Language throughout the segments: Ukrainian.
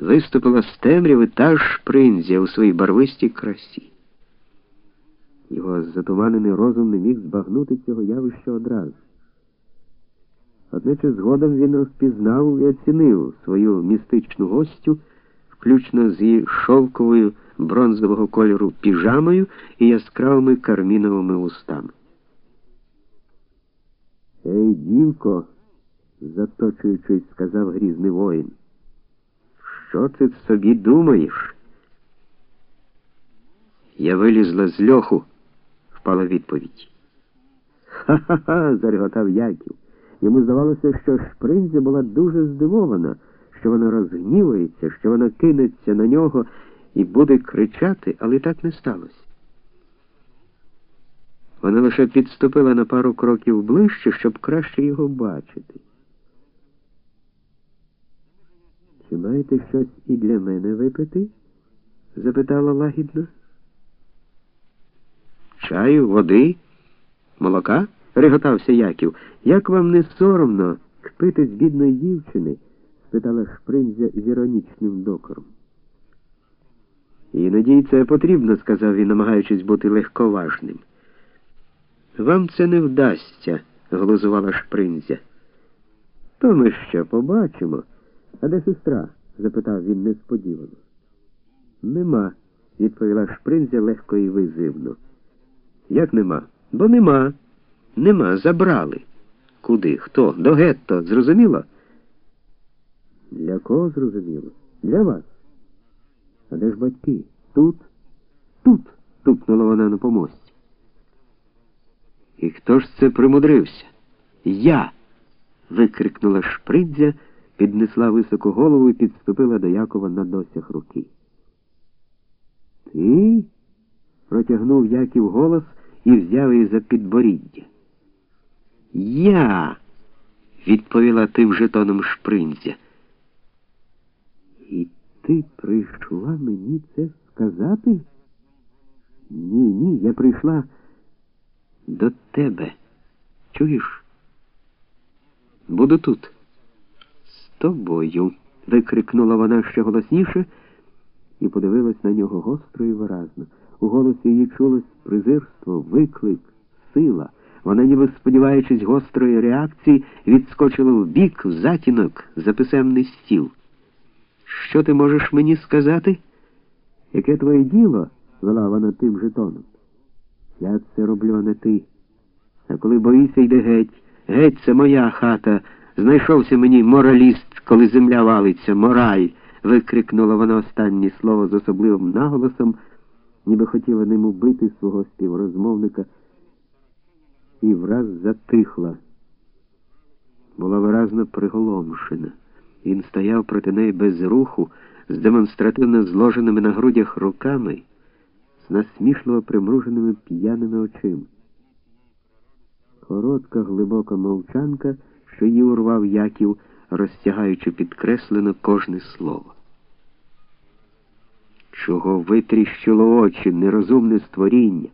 виступила з темряви та ж принзя у своїй барвистій красі. Його затуманений розум не міг збагнути цього явища одразу. Одначе згодом він розпізнав і оцінив свою містичну гостю, включно з її шовковою бронзового кольору піжамою і яскравими карміновими устами. Ей, дівко, заточуючись, сказав грізний воїн. Що ти собі думаєш? Я вилізла з льоху, впала відповідь. Ха-ха-ха, зареготав Яків. Йому здавалося, що шпринзя була дуже здивована, що вона розгнівається, що вона кинеться на нього і буде кричати, але так не сталося. Вона лише підступила на пару кроків ближче, щоб краще його бачити. Маєте щось і для мене випити? запитала лагідно. Чаю, води, молока? реготався Яків. Як вам не соромно кпити з бідної дівчини? спитала шпринзя з іронічним докором. Іноді це потрібно, сказав він, намагаючись бути легковажним. Вам це не вдасться, глузувала шпринзя. То ми ще побачимо. А де сестра? Запитав він несподівано. Нема, відповіла шпринзя легко і визивно. Як нема? Бо нема. Нема, забрали. Куди? Хто? До гетто, зрозуміло? Для кого зрозуміло? Для вас. А де ж батьки? Тут? Тут, тупнула вона на помості. І хто ж це примудрився? Я. викрикнула шпридзя, піднесла високу голову і підступила до Якова на досяг руки. Ти? протягнув Яків голос і взяв її за підборіддя. Я, відповіла тим же тоном шпринця. І ти прийшла мені це сказати? Ні, ні, я прийшла до тебе. Чуєш? Буду тут. Тобою. викрикнула вона ще голосніше і подивилась на нього гостро і виразно. У голосі її чулось презирство, виклик, сила. Вона, ніби сподіваючись гострої реакції, відскочила в бік, в затінок, за писемний стіл. Що ти можеш мені сказати? Яке твоє діло? вела вона тим же тоном. Я це роблю, а не ти. А коли боїся, йде геть. Геть, це моя хата. Знайшовся мені мораліст, коли земля валиться, мораль. викрикнула вона останнє слово з особливим наголосом, ніби хотіла ним убити свого співрозмовника і враз затихла. Була виразно приголомшена. Він стояв проти неї без руху, з демонстративно зложеними на грудях руками, з насмішливо примруженими п'яними очима. Коротка, глибока мовчанка, її урвав Яків, розтягаючи підкреслено кожне слово. Чого витріщило очі, нерозумне створіння?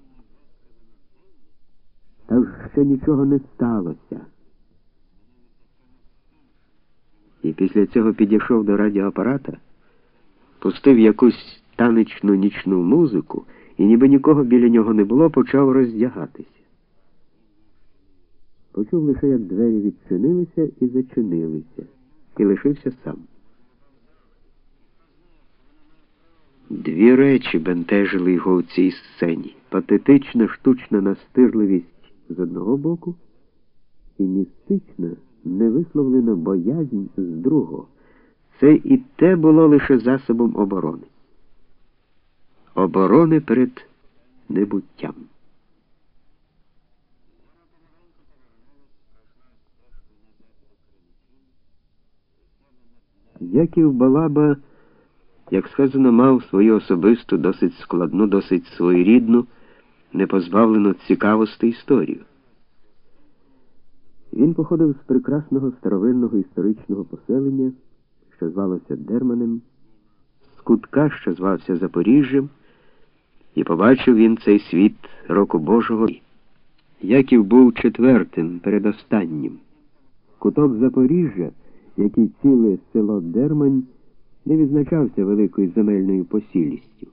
Та ще нічого не сталося. І після цього підійшов до радіоапарата, пустив якусь танечну нічну музику, і ніби нікого біля нього не було, почав роздягатися. Почув лише, як двері відчинилися і зачинилися, і лишився сам. Дві речі бентежили його у цій сцені: патетична штучна настирливість з одного боку і містична, невисловлена боязнь з другого. Це і те було лише засобом оборони. Оборони перед небуттям. Яків Балаба, як сказано, мав свою особисту, досить складну, досить своєрідну непозбавлену цікавості історію. Він походив з прекрасного старовинного історичного поселення, що звалося Дерманем, з кутка, що звався Запоріжжям, і побачив він цей світ року Божого. Яків був четвертим, передостаннім. Куток Запоріжжя, який ціле село Дермань, не відзначався великою земельною посілістю.